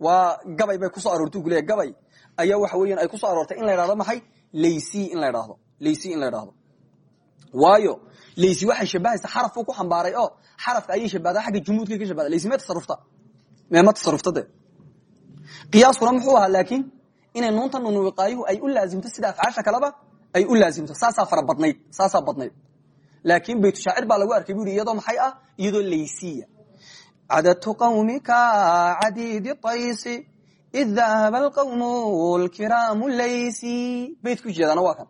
waa gabay bay ku soo aroortay kuleya gabay ayaa waxa weyan ay ku soo aroortay in la idhahdo maxay laysi in la idhahdo laysi in la idhahdo waayo laysi waxay shabahaysa xarafuu ku xambaaray oo xarafka qiyaaskuna muxuu ahaa laakiin inay nuunta nunuwiqaayuhu ay u laazimto sida afcaasha kaleba ay u laazimto. Saasaa fara badnayd badnayd. Laakiin baytushaacir baa lagu arkay bu iyadoo maxay ah? Iyadoo laysiya cadadtu qawmika cadiidi taysi id dahaba alqawmu lkiraamu laysi. Bayt ku jeedana waa kan.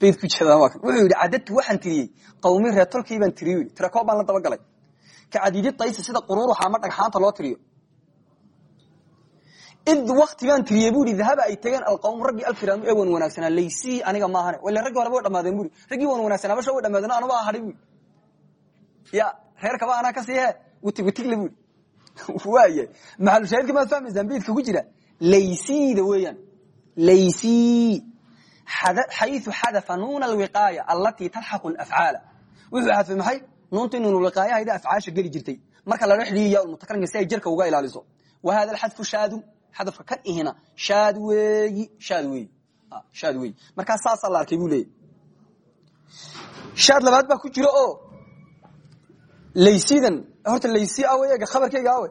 Bayt ku jeedana waa kan. Wuxuu yidhi cadadtu waxaan qawmi reer tolkii baan tiriyo tirakoob baan la dabagalay. Ka cadiidi taysi sida quruuruxa ama dhagxaanta loo tiriyo id wakti baan tiriyey bu i dahaba ay tageen alqawm raggii alkiraamu ee wan wanaagsanaa laysi aniga maahane wale raggii horeba way dhamaadeen bui raggii wan wanaagsanaa basha way dhamaadeen anaba hadhay bui ya reerkaba anaa ka siihe witig witigle bui waaya maxalushaahidka maad fahmaysaan beydka ku jira laysida weeyaan laysi xayu xadafa nuuna alwiqaaya allatii talxaqu afcaala wuxuu xadfay maxay nuuntii nuunulwiqaayahayda afcaasha geli jirtay marka lala xidhiiyo ya mutakalimka si ay jirka uga ilaaliso wa hada alxadfu shaadu xadafka kan ihina shaad weeyi shaad weeyi. Shaad weeyi. Markaa saasaa la arkay buu shaad labaad baa ku jira oo laysidan horta laysi awe eega khabarkeyga awe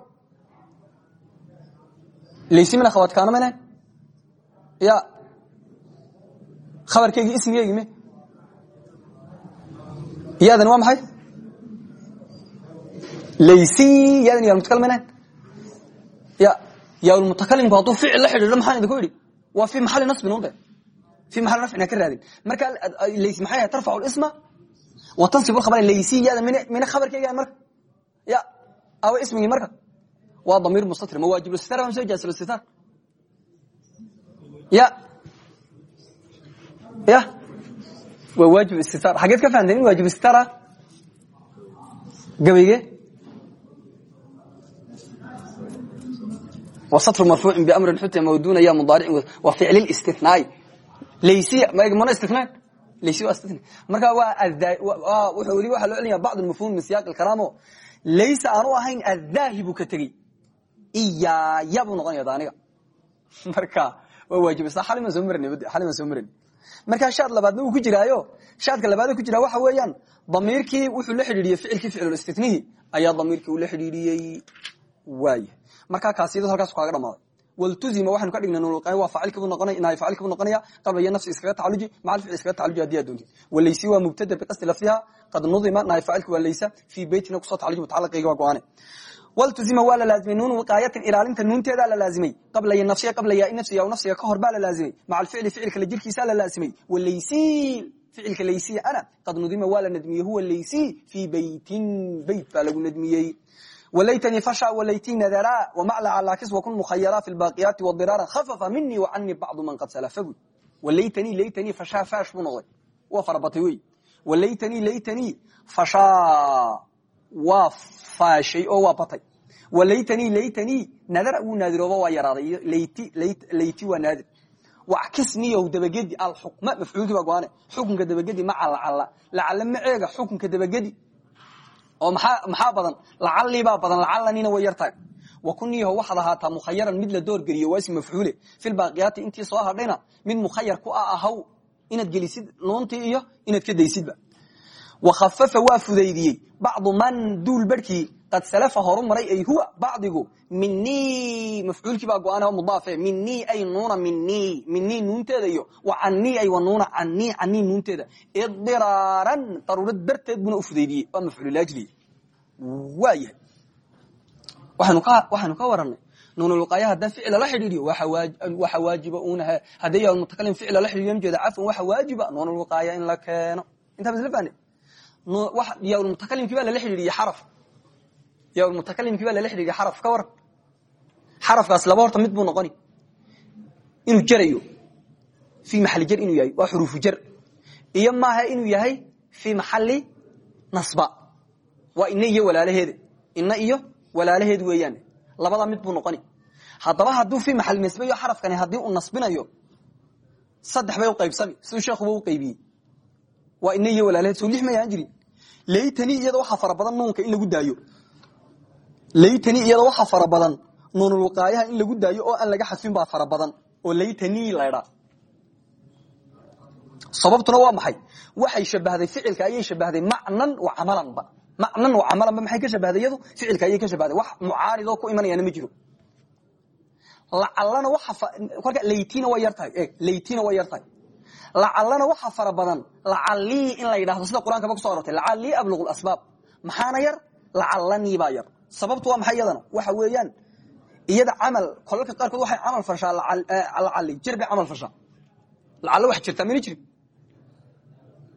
laysi mina khawadkaana mane ya khabarkeygi ismigeygi me. Yadan waa maxay? Laysi yadan yaalmutakal mane ya yaalmutakalimku hadduu ficil la xidhiidho maxaan idinku idhi waa fi maxali nasbin unde fi maxali nafcina ka raadin. Marka lays maxay ahay tarfacu lisma wa tansib lkhabar laysi yadan min mina khabarkeyga marka. Ya awa ismigii marka. Waa damiir mustatir ma waajib lstitar baan soo jaasir istitar ya. Ya. Waa waajib istitar xageed ka fahamteen in waajib istitar ah gabayge wasatru marfuucin biamrin xutima waduunaya mudaaricin waa ficli stinaai laysiya mana istinaan laysiya waa istina marka waa wuxuu weli waxaa loo celinayaa bacd mafhum min siyaaq alkalaamo laysa aanu ahayn addaahi buu ka tegey iyaaya buu noqonaya daaniga marka waa waajibaysaa xaliman soo maran xaliman soo maran markaa shaad labaadna wuu ku jiraayo shaadka labaad ku jira waxa weeyaan damiirkii wuxuu la xidhiidhiyey ficilkii ficlulistinihi ayaa damiirkii ula xidhiidhiyey waaya markaa kaasiyadu halkaas kaaga dhamaaday waltuzima waxaynu ka nunulqayn waa faacilkiibu noqonaya nahay faacilkiibu noqonaya qabla iyo nafsi iskaga tacaluji macal ficil iskaga tacaluji haddii aad doontid. Walaysi waa mubtada biqasdi lafdiha qad nudima nahay faacilki waa laysa fii beytina ku soo tacaluji mutacalaqayga waa go'aane. Waltuzima waa la laazimay nuun wiqaayatin ilaalinta nuunteedaa la laazimay. Qabla iyo nafsiya qabla yaa nafsi yaa nafsiga ka hor baa la laazimay. Maca alficli ficilka la jirkiisaa la laazimay. Walaysi ficilka laysiya ana qad nudima waa la nadmiyey huwa laysi fii beytin beyt baa lagu nadmiyey walaytanii fasha walaytii nadara wamacla calaa kiswa kun mukhayara fi baaqiyaati wdiraara khafafa minii wacanii bacdu man qad salafagud walaytanii laytanii fashaa faash buu noqday waa farabatay wey walaytanii laytanii fashaa waa faashay oo waa batay walaytanii laytanii nadara wuu naadirooba waa yaraaday layti waa naadir wakisniyow dabagedi alxukma mafcuulkii baa go'aane xukunka dabagedi ma calacala lacala ma oo maxaa badan? Lacalibaa badan lacalanina way yartahay wakuniyaho waxaad ahaataa mukhayaran mid la doorgeliyo waa ism mafcuule. Filbaaqiyaati intii soo hadhayna mid mukhayar ku a ahaw inaad gelisid nuuntii iyo inaad ka daysidba. Wakhafafa waa fudaydiyey. Bacdu man duul barhkii qad salafa horu maray ay huwa bacdigu minii mafcuulkii baa go'aan mudaafe minii ay nuuna minii minii nuunteeda iyo canii ay wanuuna canii canii nuunteeda idiraaran daruurad darteed buna u fudaydiyey waa mafcuulilajli waa yahay waxaanu ka waranay nuunulwaqaaya haddaa ficil lala xidhiidiyo waxa waajiba unaha haddii mutakalim ficil lala xidhiidiyo jeeda cafwan waxa waajiba nuunulwaqaaya in la keeno intaa masla fahne yamutakalimkii baa lala xidhiidiyey xaraf ka waran xarafkaas laba horta mid buu noqoni. Inuu jarayo fii maxali jar inuu yahay. Waa xuruufu jar. Iyo maaha inuu yahay fii maxali nasba. Waa ina iyo walaalaheeda ina iyo walaalaheed weeyaan. Labada mid buu noqoni. Haddaba hadduu fii maxal nasbayo xarafkani haddii uu nasbinayo saddex bay uqaybsami siduu sheekuba u qaybiyey. Waa ina iyo walaalaheed. Soo lix mayaan jirin laytani iyada waxaa fara nuunka in lagu daayo laytani iyada waxaa fara badan. Nuunulwaqaayaha in lagu daayo oo aan laga xadfin baa fara badan. Oo laytani laydhaa sababtuna waa maxay? Waxay shabahday ficilka ayay shabahday macnan wa camalanba macnan wa camalanba maxay ka shabahday ficilka ayay ka shabahday. Wax mucaaridoo ku imanayaana ma jiro. Lacalana waxa kolka laytina way yar tahay. E laytina way yar tahay. Waxa fara badan. Lacalii in la yidhahdo sida qur'aanka ba kuso arortay lacalii abluqu asbaab maxaana yar? Lacalanii baa yar sababtu waa maxay iyadana waxa weeyaan iyada camal kolalka qaarkood waxay camal farshaa lacali jir bay camal farshaa lacallo wax jirtaa mana jirin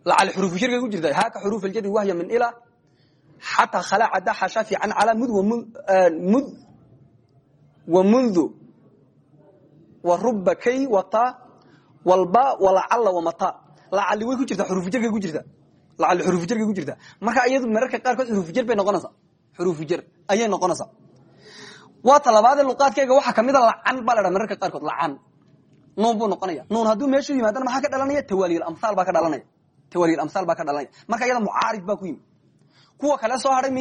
lacali xuruufu jirkay ku jirta. Haaka xuruuf aljari wahya min ilaa xataa khalaa cadda xasha fiican calaa mud mud wa mundu wa ruba kay wata walba walacalla wamata lacali way ku jirtaa xuruufu jirkay ku jirtaa lacali xuruufu jirkay ku jirtaa marka iyadu mararka qaarkood xuruufu jer bay noqonaysaa xuruufu jer ayay noqonaysaa. Waa talabaadee luqaadkeyga waxaa kamida lacan baa la dhaa mararka qaarkood nuun buu noqonaya. Nuun hadduu meeshu yimaadana maxaa ka dhalanaya? Tawaaliyamhaal baa ka dhalanaya. Tawaaliyamhaal baa ka dhalanaya. Marka iyada mucaarid baa ku yimi. Kuwa kale soo hadhay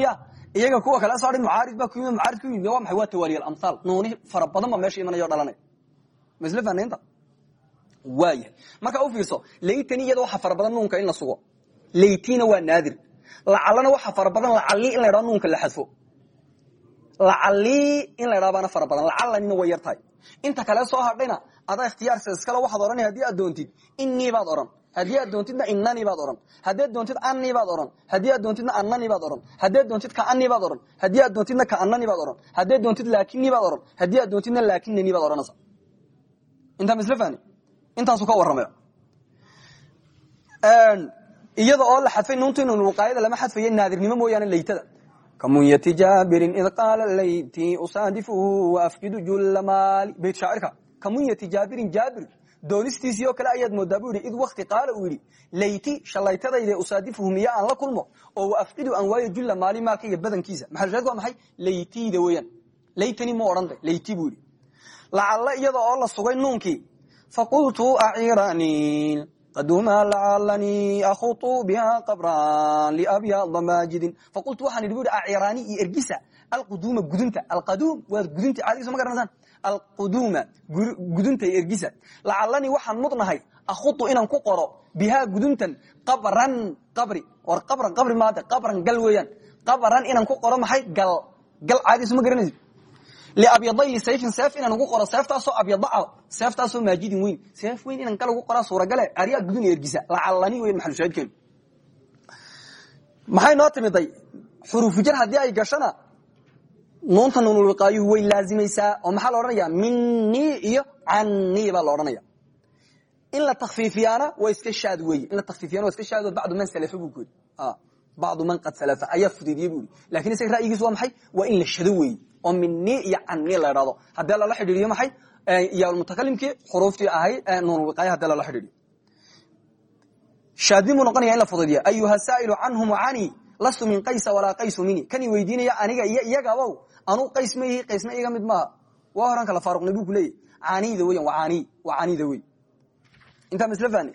iyaga kuwa kale soo hadhay mucaarid baa ku yimi. Mucaarid ku yimi waa maxay? Waa tawaaliyamhaal nuuni fara badan ba meesha imanaya o dhalanaya. Ma isla marka u fiirso laytani iyada waxa fara badan nuunka in la sugo. Laytina waa naadir lacalana waxa fara badan lacali in la ydhao nuunka la xadfo. Lacalii in la ydhaa baana way yar inta kale soo hadhayna adaa ikhtiyaarsa iskale waxaad odhanay haddii aad doontid innii baad odhan haddii aad doontidna inanii baad odhan haddii aad doontid anii baad odhan haddii aad doontidna ananii baad odhan haddii aad doontid kaanii baad odhan haddii aad doontidna kaananii baad odhan haddii aad doontid laakinii baad odhan haddii aad doontidna laakinanii baad odhanaysa. Intaa ma isla fahni intaasu ka warramay iyada oo la xadfay nuunta nuunulwaqaayada lama xadfayo naadirnimo mooyaane laytada kamunyati jaabirin id qaala layti usaadifuhu waafqidu julla maali. Bayt shaacirka kamunyati jaabirin jaabir doonistiisii oo kale ayaad moodaa id wakti qaala uu yidhi layti shallaytadayde usaadifuhu miya aan la kulmo oo waafqidu aan waayo julla maali maalkayga badankiisa. Maxalshaadku waa maxay? Laytiida weeyaan. Laytani ma odhan layti buu yidhi. Iyada oo la sugay nuunkii faqultu acirani qaduma lacalanii ahutu biha qabran liabyada maajidin faqultu waxaan idhi bu yidhi aciraani iyo ergisa alquduuma gudunta alqaduum waad gudunta caadigiisa ma garanaysaan alquduuma gudunta iyo ergisa lacalanii waxaan mudnahay ahutu inaan ku qoro bihaa guduntan qabran qabri war qabran qabri maade qabran gal weeyaan qabran inaan ku qoro maxay gal gal caadigiisa ma garanaysid liabyadayi sayfin seef inaan ugu qoro seeftaasoo abyadaca seeftaasoo maajidin weyn seef weyn inaan gal ugu qoraa suuragale aryaa gudun ergisa lacalani weyn maxalushaahidkeenu maxay noo timiday xuruufujar haddii ay gashana nuunta nuunulwiqaayuhu way laazimaysaa oo maxaa la odhanaya iyo canii baa la in la takfiifiyaana waa iska shaad weeye in la takfiifiyana waa iska shaad bacdu man salafa buu koodi bacdu man qad salafa ayaa fudiidiyey buu laakiin isaga ra'yigiisu waa maxay waa in la shado weeye oo minii iyo canii la idhahdo haddii lala xidhiiriyo maxay? Yaalmutakalimkii xuruuftii ahayd nuunulwiqaaya haddii lala xidhiiriyo shaadin buu noqonaya in la fudidiya ayuha saa'ilu canhum cani lastu min qaysa walaa qaysu mini kan i weydiinaya aniga iyo iyagabow anuu qays ma ihi qaysna iga mid maaha. Waa horan kala faaruqnay buu ku leeyahy caanida weyan waa caaniy waa caanida wey intaa masl fani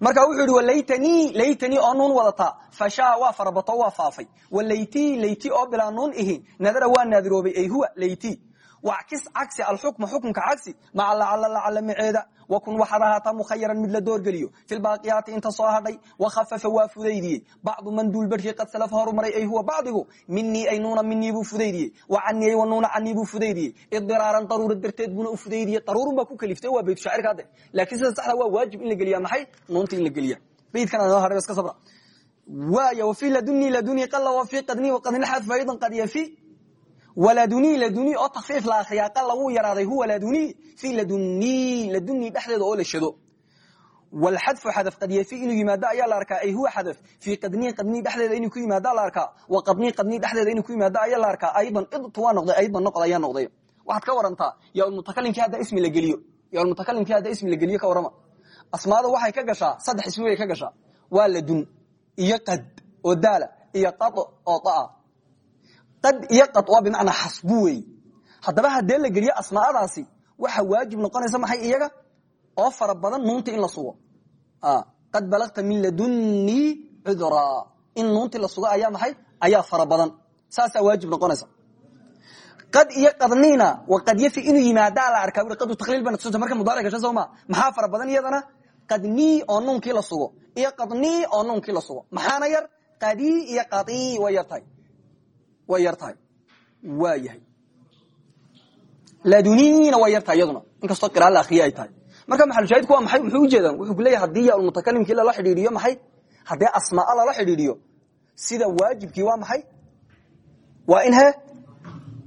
marka wuxuu yihi walaytanii laytanii oo nuun wadataa fashaa waa farabato waa faafay. Walayti layti oo bilaa nuun ihi nadara waa naadiroobay ay huwa layti wackis cagsi alxukma xukunka cagsi. Maca lacala lacala maceeda wakun waxaad ahaataa mukhayaran mid la doorgeliyo fi lbaaqiyaati inta soo hadhay wakhafafa waa fudaydiyey. Bacdu man duul barhkii qad salafa horumaray ay huwa bacdigu. Minii ay nuuna minii buu fudaydiyey. Wa canii ay wa nuuna canii buu fudaydiyey. Idiraaran daruura darteed buuna u fudaydiyey. Daruurun baa ku kaliftay waa baytu shaacirka hadde. Laakiin sida saxda waa waajib in la geliya maxay? Nuunta in la geliya baydkan anoo hadhay iska sabra. Waaya wafi laduni laduni qala wafi qadni waqadni xadfa aydan qad yafi waladuni laduni oo takfiif la akriyaa qalla wuu yaraaday huwa laduni fi laduni laduni dhexdeeda oo la shado walxadfu xadaf qad yafi inuu yimaado ayaa la arkaa ay huwa xadaf fii qadni qadni dhexdeeda inuu ku yimaado la arkaa wa qadni qadni dhexdeeda inuu ku yimaado ayaa la arkaa aydan idtu waa noqday aydan noqod ayaa noqday. Waxaad ka warantaa yaa mutakalimkii hadda ismi la geliyo yaa mutakalimkii hadda ismi la geliyo ka warama asmaada waxay ka gashaa saddex ismi way ka gashaa waa ladun iyo qad oo daala iyo qad oo taa qad iyo qad waa bimacnaa xasbu wey haddaba la geliyo asmaadaasi waxa waajib noqonaysa maxay iyaga? Oo fara nuunta in la sugo. Qad balagta min ladunii cudraa in nuuntii la sugo ayaa maxay? Ayaa fara badan. Waajib noqonaysa. Qad iyo qadniina wa qad yafi inuu yimaadaa la arkaa ui qadu takliil bana tusinta marka mudaaric gasho soo ma? Maxaa fara badan iyadana? Qadnii oo nuunkii la sugo. Iyo qadnii oo nuunkii la sugo. Maxaana yar? Qadii iyo qadii way yar tahay way yar tahay. Waa yahay. Laduniina way yar tahay iyaduna. Inkastoo qira'a la akriye ay tahay. Marka maxalushaahidku waa maxay? Muxuu ujeedaan wuxuu ku leeyahay haddii yaa mutakalimkii lala xidhiidhiyo maxay? Haddii asmaa lala xidhiidhiyo sida waajibkii waa maxay? Waa in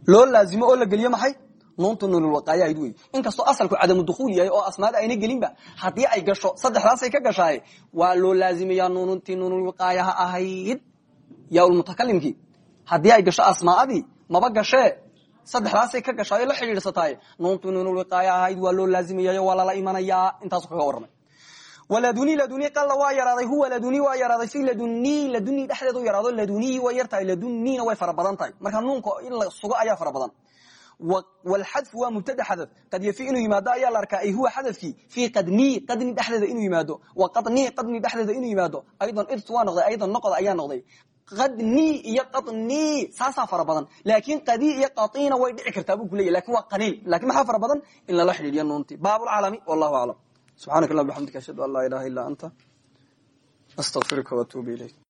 loo laazimo oo la geliyo maxay? Nuunta nunulwaqaaya ahayd wey inkastoo asalku cadamu dukuul yahay oo asmaada ayna gelinba haddii ay gasho saddexdaasay ka gashaaye waa loo laazimaya nuununtii nunulwaqaayaha ahayd. Yaa mutakalimkii haddii ay gasho asmaadii maba gashee saddexdaasay ka gashaayo la xidhiidsataay nuuntu nunulwiqaaya ahayd waa loo laazimayayo waa lala imanayaa. Intaasu kaga warramay. Waladuni laduni qalla waa yaraaday. Huwa laduni waa yaraaday. Fi laduni laduni dhexdeedu yaraado laduni way yar tahay ladunina way fara badan tahay. Marka nuunka in la sugo ayaa fara badan. Wlxadfu waa mubtada xadaf. Qad yafi inuu yimaado ayaa la arkaa ay huwa xadafkii fii qadni qadni dhexdeeda inuu yimaado. Wa qadni qadni dhexdeeda inuu yimaado. Aydan irt waa noqday aydan noqod ayaa noqday qadni iyo qadni saasaa fara badan laakiin qadi iyo qaina way dhici kartaa buu kuleya laakiin waa qaliil laakiin maxaa fara badan in lala xidhiidhiyo nuunti baabulcaalami wallahu aclam subxanak allah bxamdika ashhadu an laa ilaha illa anta astaqfiruka watuubu ilayk